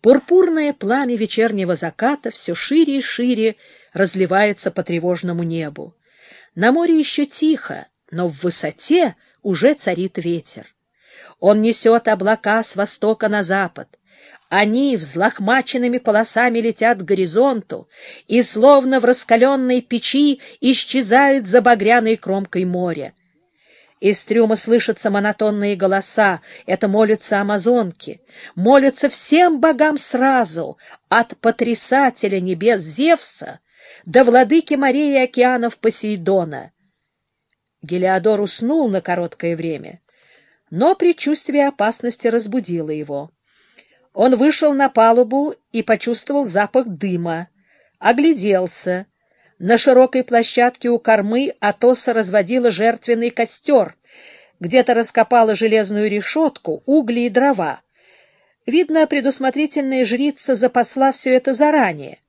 Пурпурное пламя вечернего заката все шире и шире разливается по тревожному небу. На море еще тихо, но в высоте уже царит ветер. Он несет облака с востока на запад. Они взлохмаченными полосами летят к горизонту и, словно в раскаленной печи, исчезают за багряной кромкой моря. Из трюма слышатся монотонные голоса. Это молятся амазонки. Молятся всем богам сразу, от потрясателя небес Зевса до владыки морей и океанов Посейдона. Гелиодор уснул на короткое время, но предчувствие опасности разбудило его. Он вышел на палубу и почувствовал запах дыма. Огляделся. На широкой площадке у кормы Атоса разводила жертвенный костер. Где-то раскопала железную решетку, угли и дрова. Видно, предусмотрительная жрица запасла все это заранее.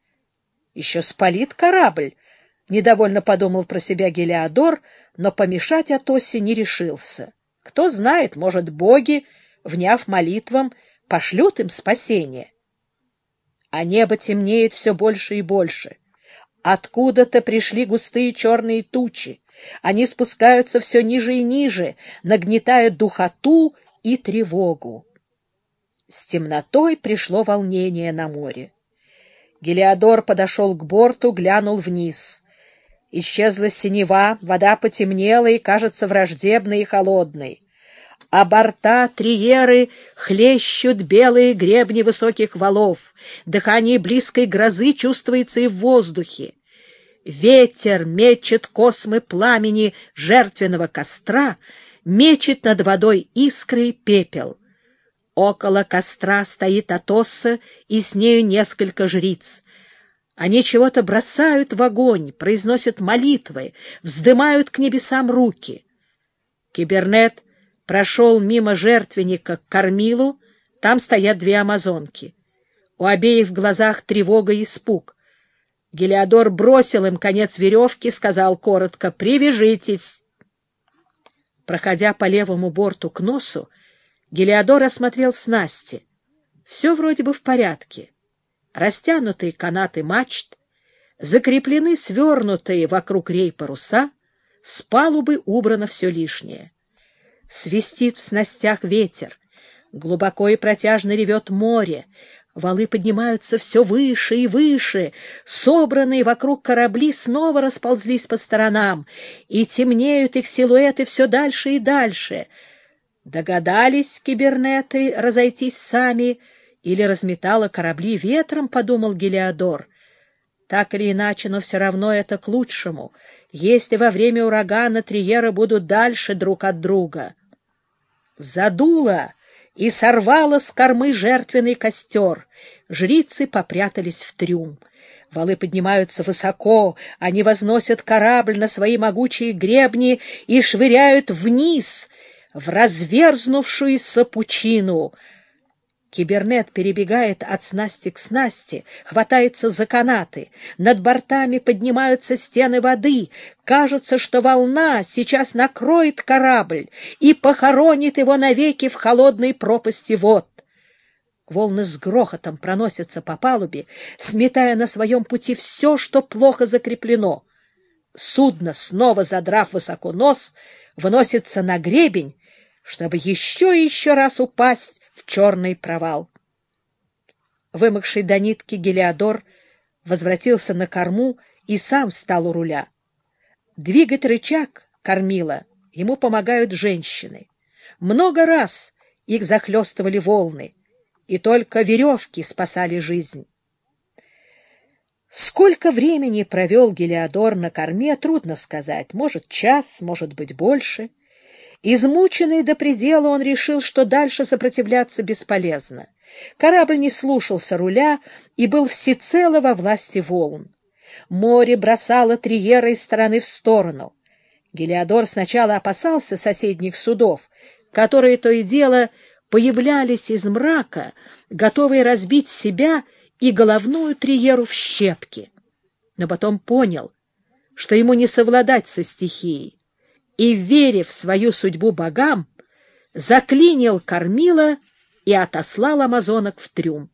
Еще спалит корабль, — недовольно подумал про себя Гелиодор, но помешать Атосе не решился. Кто знает, может, боги, вняв молитвам, — пошлют им спасение. А небо темнеет все больше и больше. Откуда-то пришли густые черные тучи. Они спускаются все ниже и ниже, нагнетая духоту и тревогу. С темнотой пришло волнение на море. Гелиодор подошел к борту, глянул вниз. Исчезла синева, вода потемнела и кажется враждебной и холодной а борта триеры хлещут белые гребни высоких валов. Дыхание близкой грозы чувствуется и в воздухе. Ветер мечет космы пламени жертвенного костра, мечет над водой искры и пепел. Около костра стоит Атосса и с нею несколько жриц. Они чего-то бросают в огонь, произносят молитвы, вздымают к небесам руки. Кибернет — прошел мимо жертвенника к кормилу, там стоят две амазонки. У обеих в глазах тревога и испуг. Гелиодор бросил им конец веревки, сказал коротко «Привяжитесь!». Проходя по левому борту к носу, Гелиодор осмотрел снасти. Все вроде бы в порядке. Растянутые канаты мачт, закреплены свернутые вокруг рей паруса, с палубы убрано все лишнее. Свистит в снастях ветер, глубоко и протяжно ревет море, валы поднимаются все выше и выше, собранные вокруг корабли снова расползлись по сторонам, и темнеют их силуэты все дальше и дальше. Догадались кибернеты разойтись сами или разметало корабли ветром, подумал Гелиодор. Так или иначе, но все равно это к лучшему, если во время урагана триеры будут дальше друг от друга задуло и сорвало с кормы жертвенный костер. Жрицы попрятались в трюм. Валы поднимаются высоко, они возносят корабль на свои могучие гребни и швыряют вниз, в разверзнувшуюся пучину — Кибернет перебегает от снасти к снасти, хватается за канаты. Над бортами поднимаются стены воды. Кажется, что волна сейчас накроет корабль и похоронит его навеки в холодной пропасти вод. Волны с грохотом проносятся по палубе, сметая на своем пути все, что плохо закреплено. Судно, снова задрав высоко нос, выносится на гребень, чтобы еще и еще раз упасть в черный провал. Вымокший до нитки Гелиодор возвратился на корму и сам встал у руля. Двигать рычаг кормила ему помогают женщины. Много раз их захлестывали волны, и только веревки спасали жизнь. Сколько времени провел Гелиодор на корме, трудно сказать. Может, час, может быть, больше — Измученный до предела, он решил, что дальше сопротивляться бесполезно. Корабль не слушался руля и был всецело во власти волн. Море бросало триера из стороны в сторону. Гелиодор сначала опасался соседних судов, которые то и дело появлялись из мрака, готовые разбить себя и головную триеру в щепки. Но потом понял, что ему не совладать со стихией и, верив свою судьбу богам, заклинил кормила и отослал амазонок в трюм.